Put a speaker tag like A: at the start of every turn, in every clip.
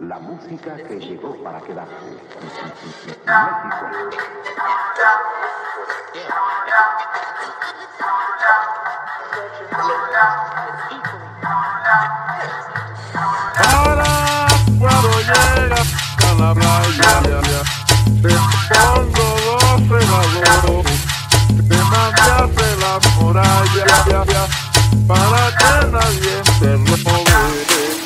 A: La música que llegó para quedarse. México.
B: Para cuando llegas a la playa, te pongo dos regalos, te mandaste la muralla, para que nadie te Para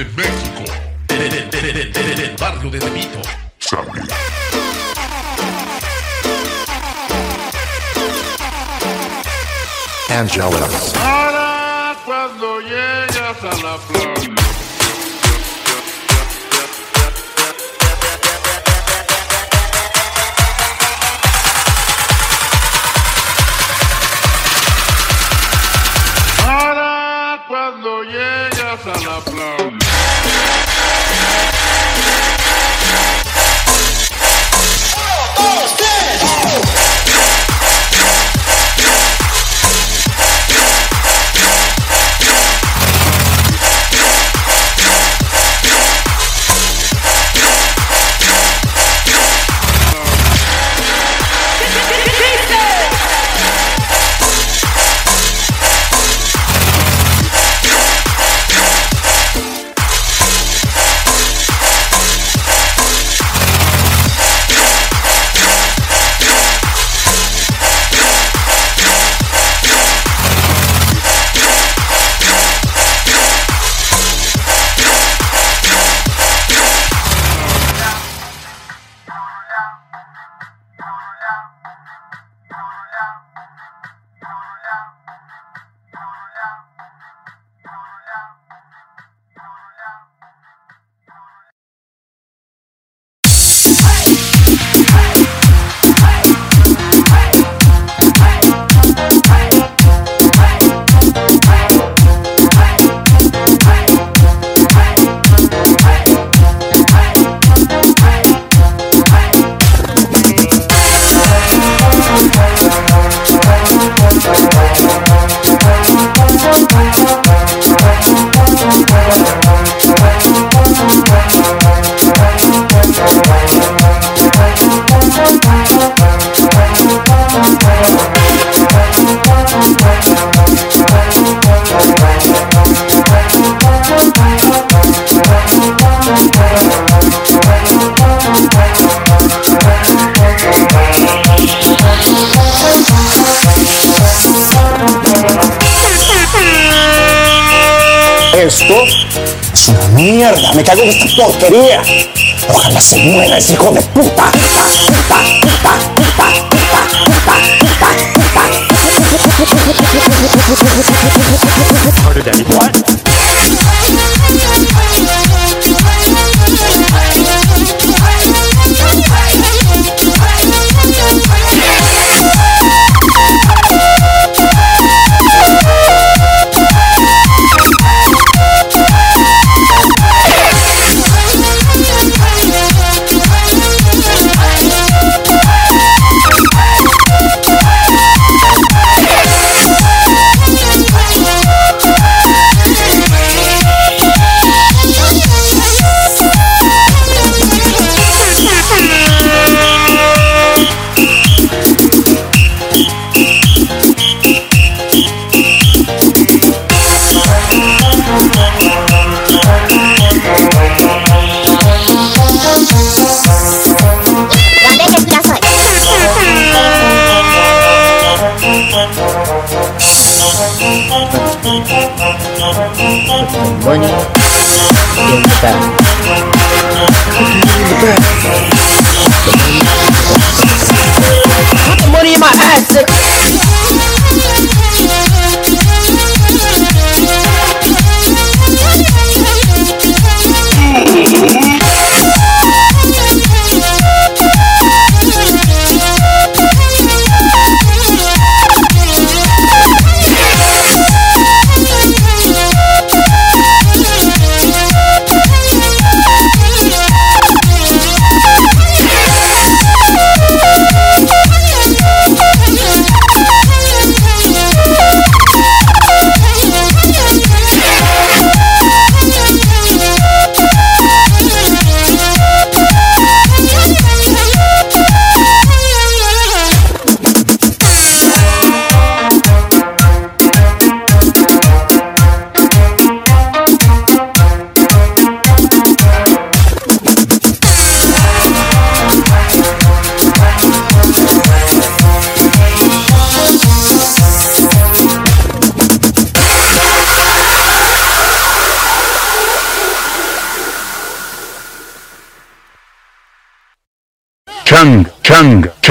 C: de México, de- de- de- de- de- de- del barrio de Tepito.
D: Angela.
B: Para cuando llegas a la playa.
E: mierda, me cago en esta porquería. Ojalá se muera ese hijo de puta.
F: What?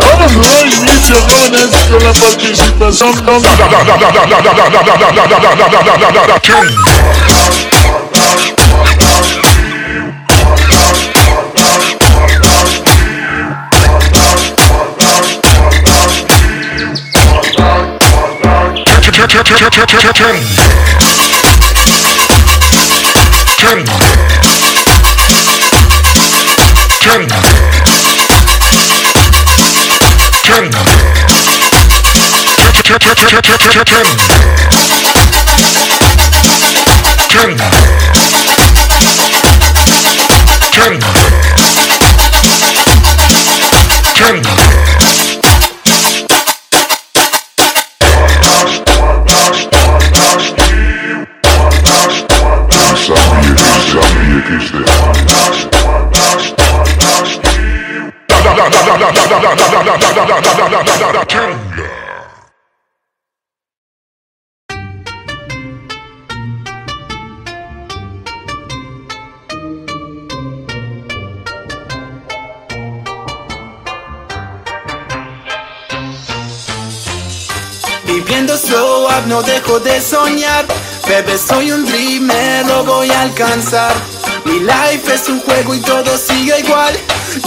F: A
B: dar inicio, jóvenes, con la participación
C: Turn
G: Viviendo slow up, no dejo de soñar. Bebé, soy un dreamer, lo voy a alcanzar. Mi life es un juego y todo sigue igual.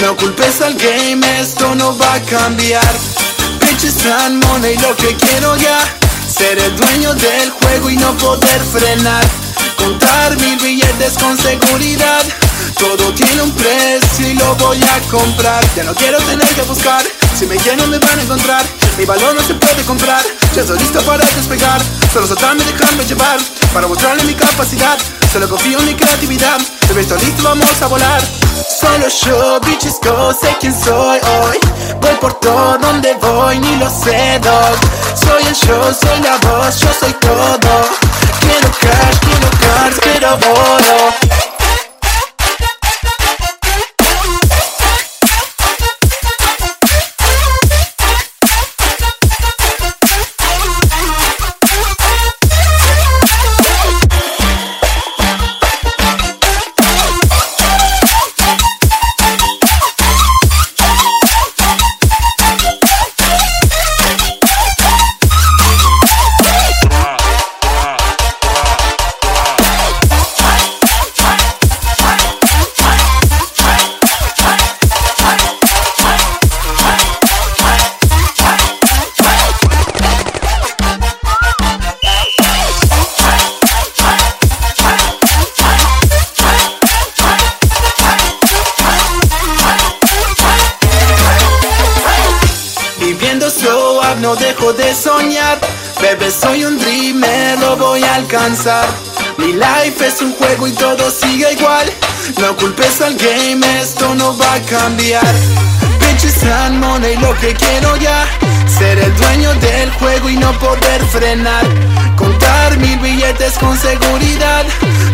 G: No culpes al game, esto no va a cambiar. Bitches and money, lo que quiero ya. Ser el dueño del juego y no poder frenar. Contar mil billetes con seguridad. Todo tiene un precio y lo voy a comprar. Ya no quiero tener que buscar. Si me lleno me van a encontrar. Mi valor no se puede comprar. Ya estoy listo para despegar. Solo soltarme y dejarme llevar. Para mostrarle mi capacidad. Solo confío en mi creatividad. Bebé, estoy listo, vamos a volar. Solo yo, bitches go, sé quién soy hoy. Voy por todo donde voy, ni lo sé, dog. Soy el show, soy la voz, yo soy todo. Quiero cash, quiero cars, quiero oro. No dejo de soñar. Bebé, soy un dreamer, lo voy a alcanzar. Mi life es un juego y todo sigue igual. No culpes al game, esto no va a cambiar. Bitches and money, lo que quiero ya. Ser el dueño del juego y no poder frenar. Contar mil billetes con seguridad.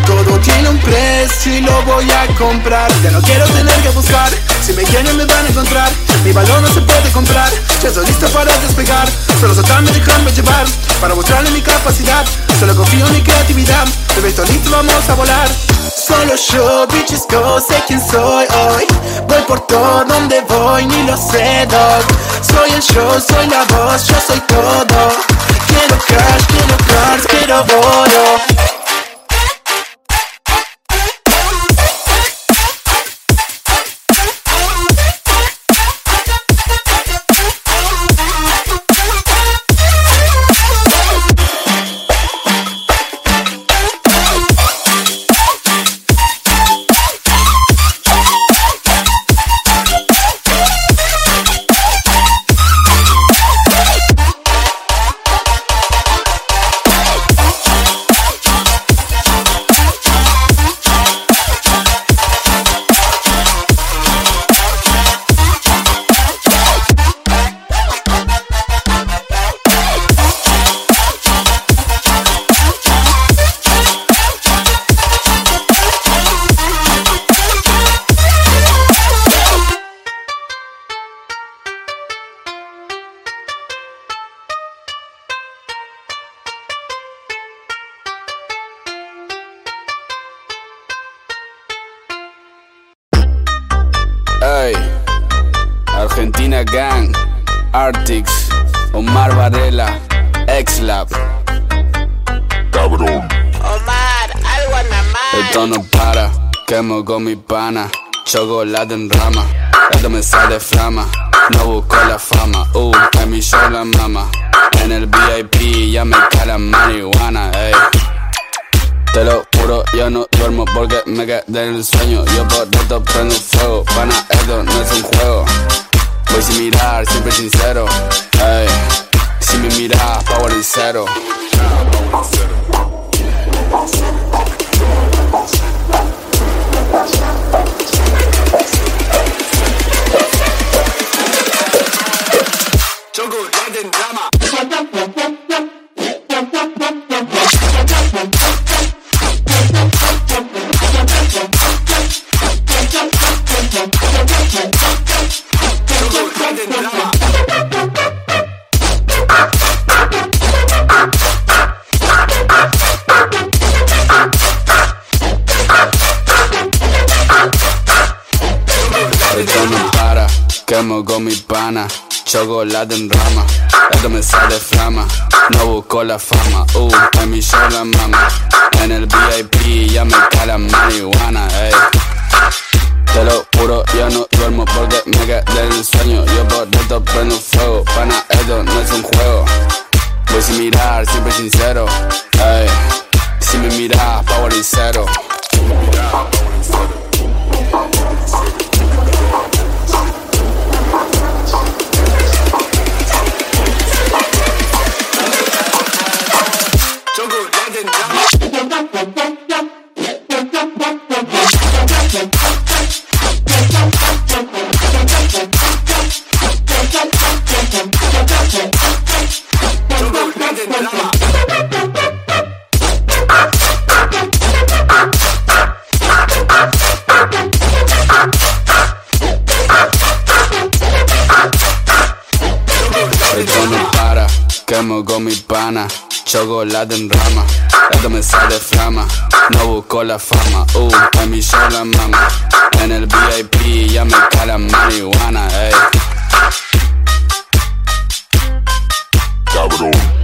G: Todo tiene un precio y lo voy a comprar. Ya no quiero tener que buscar. Si me quieren me van a encontrar. Mi valor no se puede comprar. Ya estoy listo para despegar. Solo soltarme, dejarme llevar. Para mostrarle mi capacidad. Solo confío en mi creatividad. Bebé, estoy listo, vamos a volar. Solo yo, bitches go, sé quién soy hoy. Voy por todo donde voy, ni lo sé, dog. Soy el show, soy la voz, yo soy todo. Quiero cash, quiero cars, quiero oro.
H: Con mi pana, chocolate en rama, esto me sale flama, no busco la fama, uh, en mi show la mama, en el VIP ya me cae la marihuana, ey. Te lo juro, yo no duermo porque me quedé en el sueño. Yo por esto prendo fuego, pana, esto no es un juego. Voy sin mirar, siempre sincero. Ey, si me miras, power en cero. Chocolate chocolate en rama, esto me sale flama, no busco la fama, uh, en mi show la mama, en el VIP ya me cae la marihuana, ey. Te lo juro, yo no duermo porque me quedé en el sueño, yo por esto prendo fuego, pana, esto no es un juego, voy sin mirar, siempre sincero, ey. Si me miras, power en quemo con mi pana, chocolate en rama, esto me sale flama, no busco la fama, uh, en mi show la mama, en el VIP ya me cae la marihuana, ey.
B: Cabrón.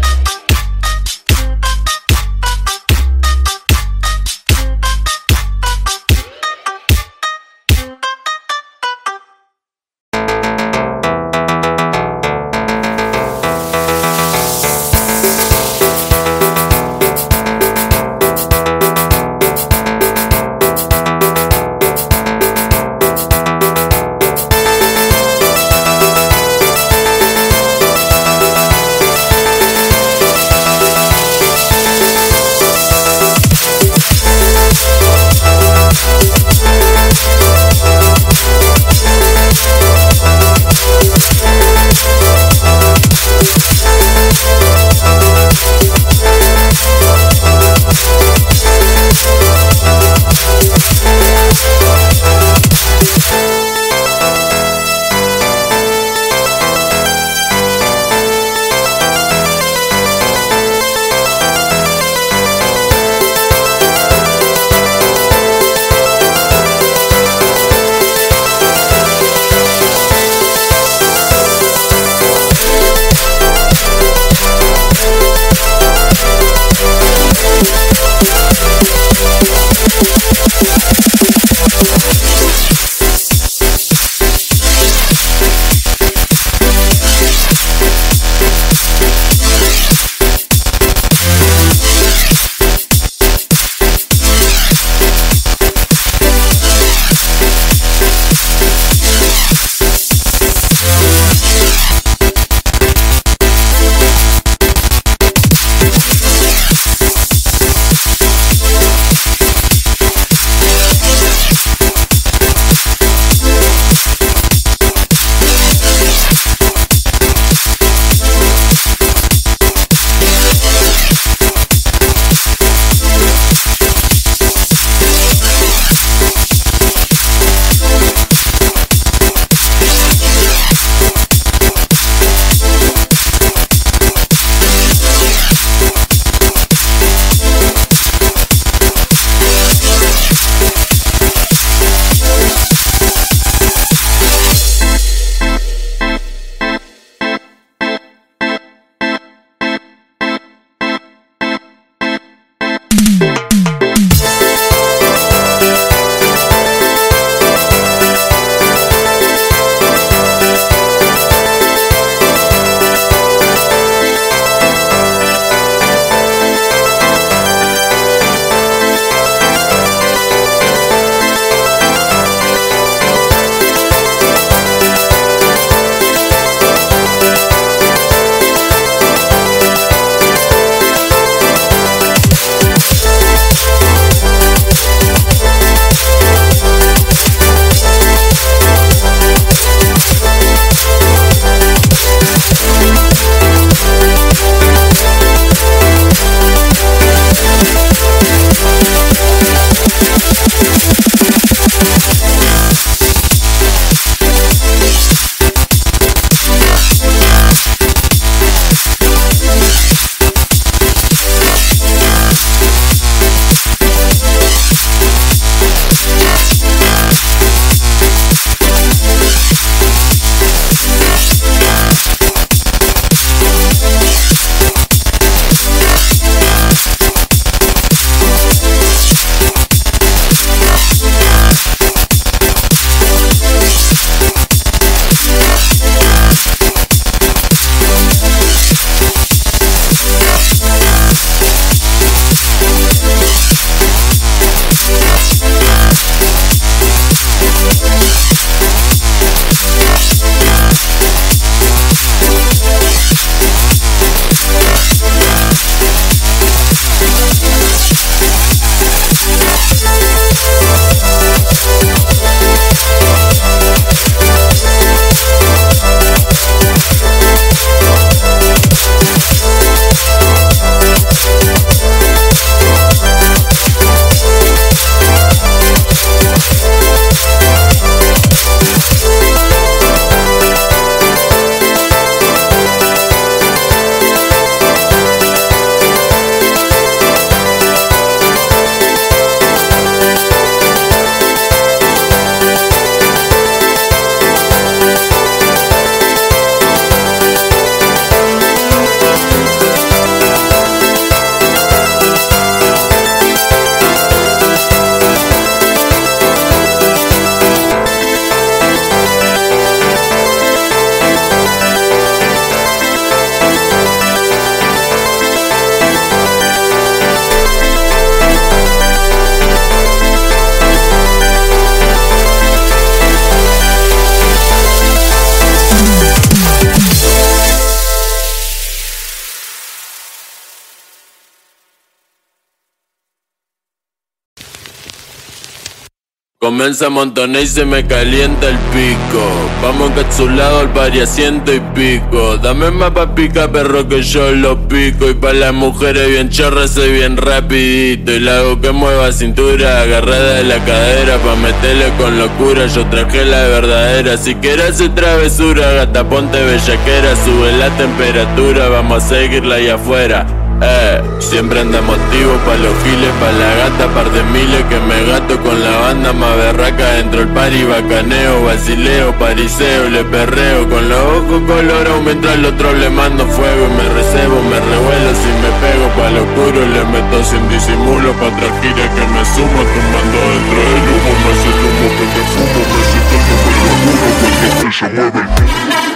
I: Comienza a montonar y se me calienta el pico. Vamos encapsulado al pari a ciento y pico. Dame más pa' pica, perro, que yo lo pico. Y pa' las mujeres bien chorras soy bien rapidito. Y la hago que mueva cintura, agarrada de la cadera. Pa' meterle con locura, yo traje la verdadera. Si quieres hacer travesura, gata, ponte bellaquera. Sube la temperatura, vamos a seguirla ahí afuera. Eh, siempre anda motivo pa' los giles, pa' la gata, par de miles que me gato con la banda más berraca dentro el party, bacaneo, basileo, pariseo, le perreo con los ojos colorados mientras el otro le mando fuego y me recebo, me revuelo si me pego pa' lo oscuro le meto sin disimulo pa' otra que me sumo tumbando dentro del humo, me siento como que me fumo, me siento como el locuro porque se mueve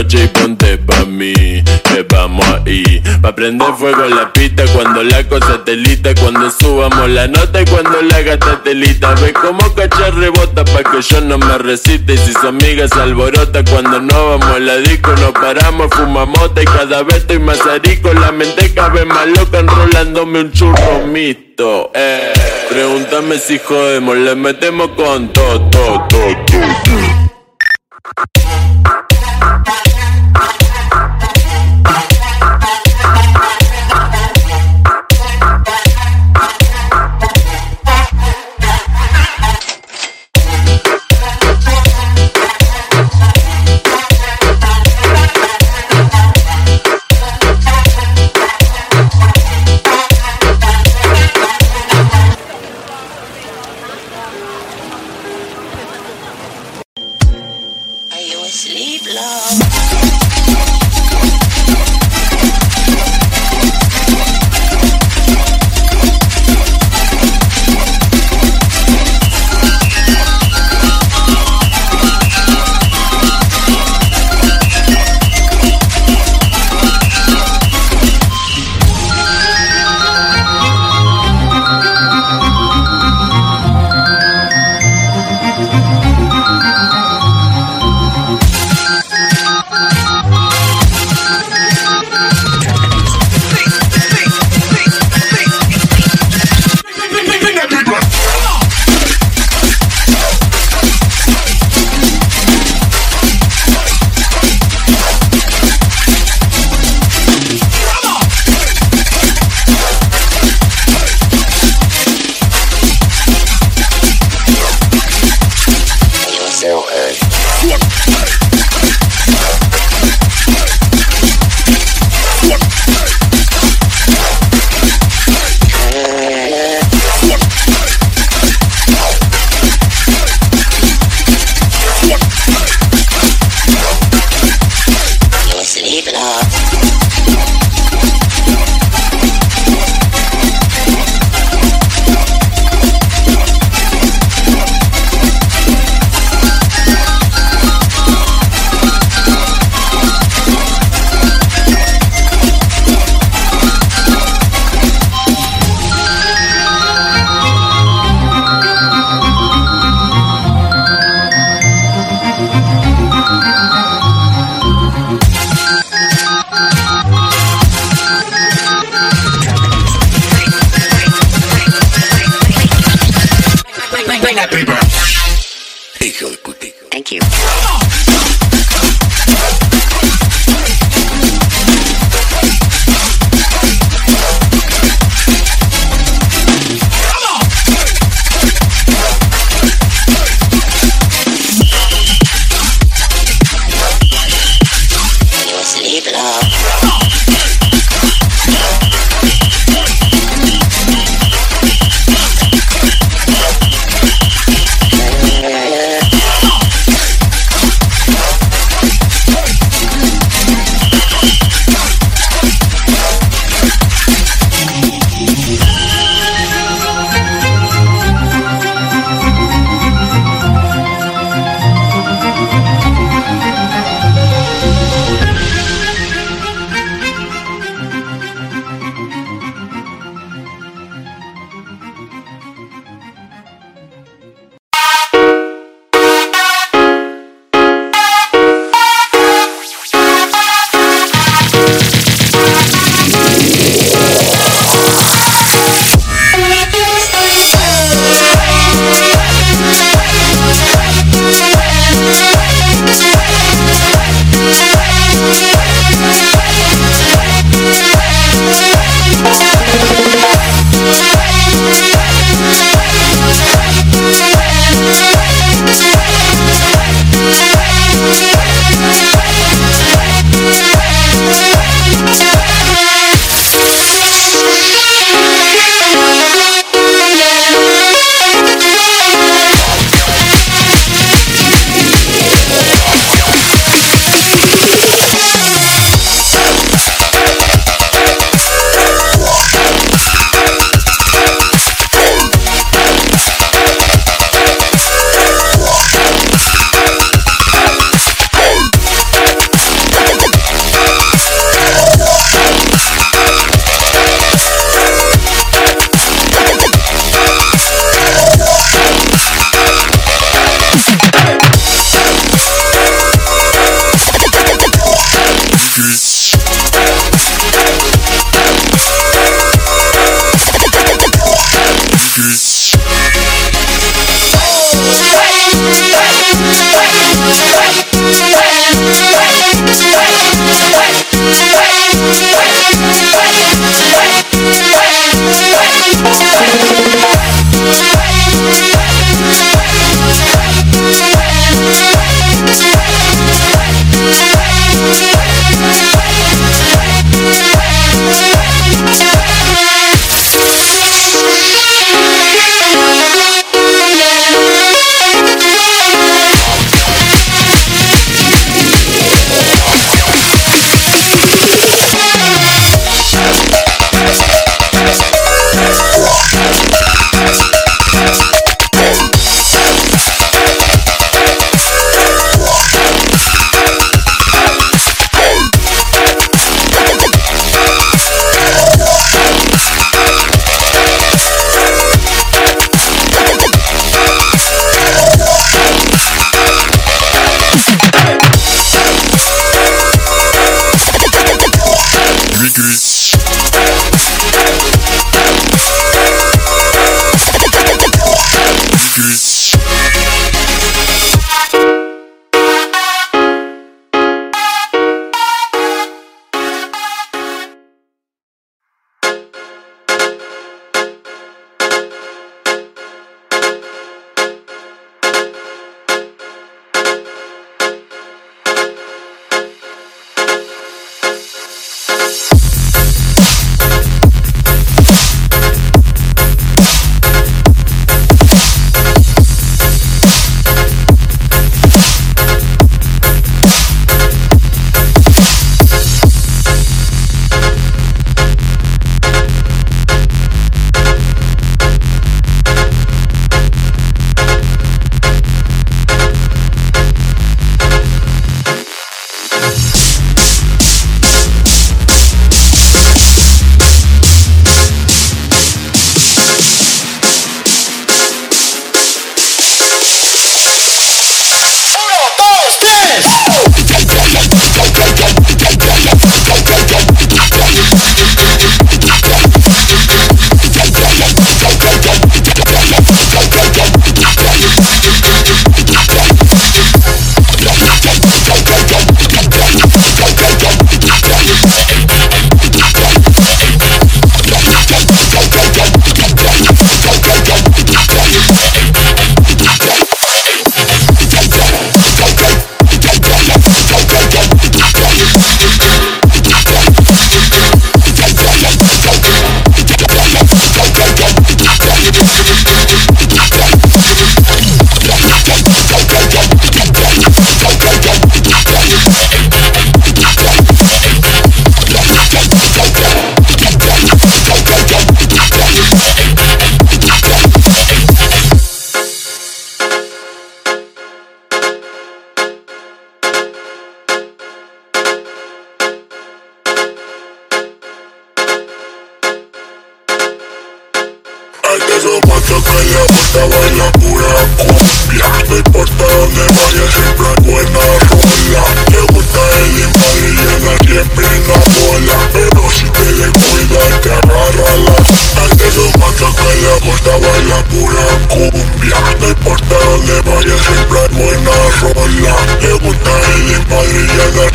I: y ponte pa' mí Que vamos ahí Pa' prender fuego la pista Cuando la cosa telita Cuando subamos la nota y cuando la gata telita Ve como cachar rebota Pa' que yo no me resiste. Y si su amiga se alborota Cuando no vamos a la disco Nos paramos, fumamos Y cada vez estoy más arico. La mente cabe más loca Enrolándome un churro mixto eh. Pregúntame si jodemos Le metemos con todo, todo, todo, todo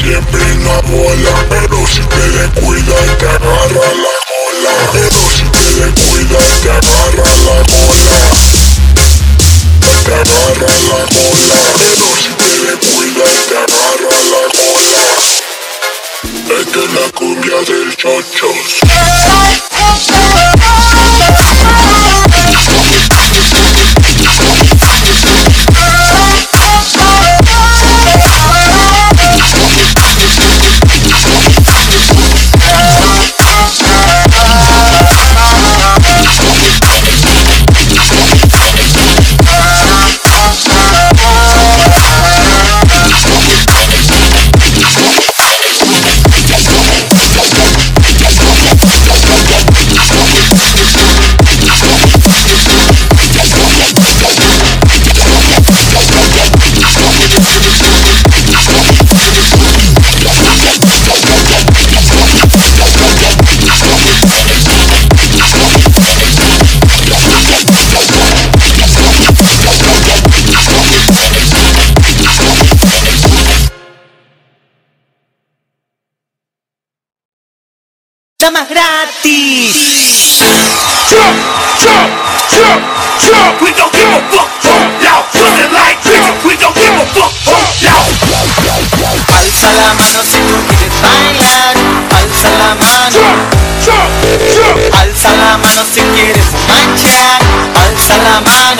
J: Alguien vino a volar, pero si te descuidas te agarra
K: programas gratis.
J: A fuck.
D: Alza la mano si tú quieres bailar. Alza la mano. Alza la mano si quieres manchar. Alza la mano.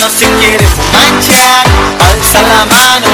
D: no se quiere manchar, alza la mano.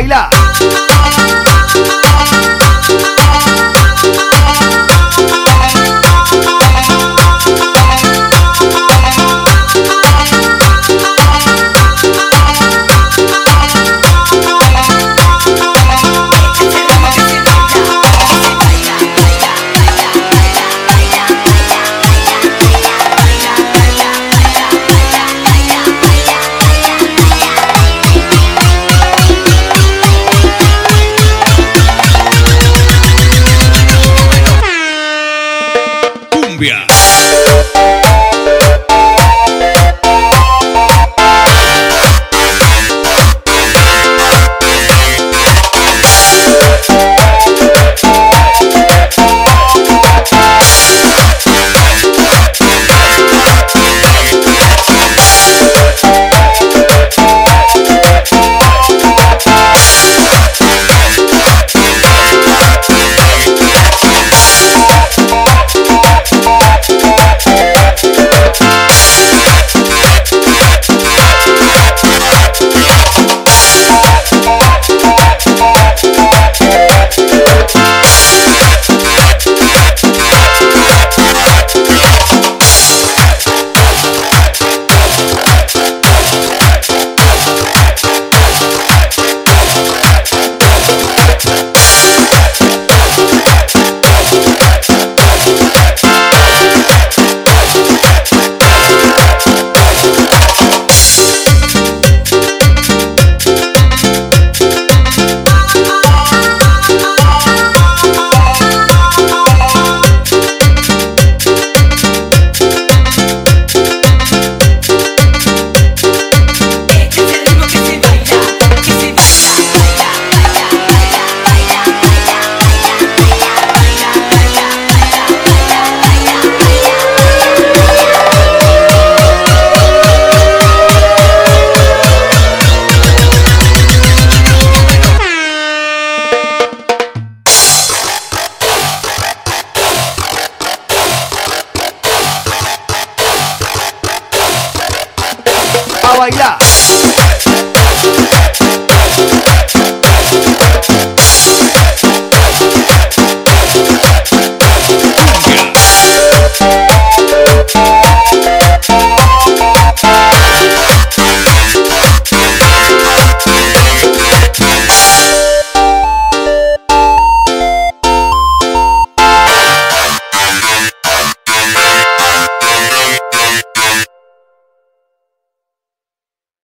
L: bailar.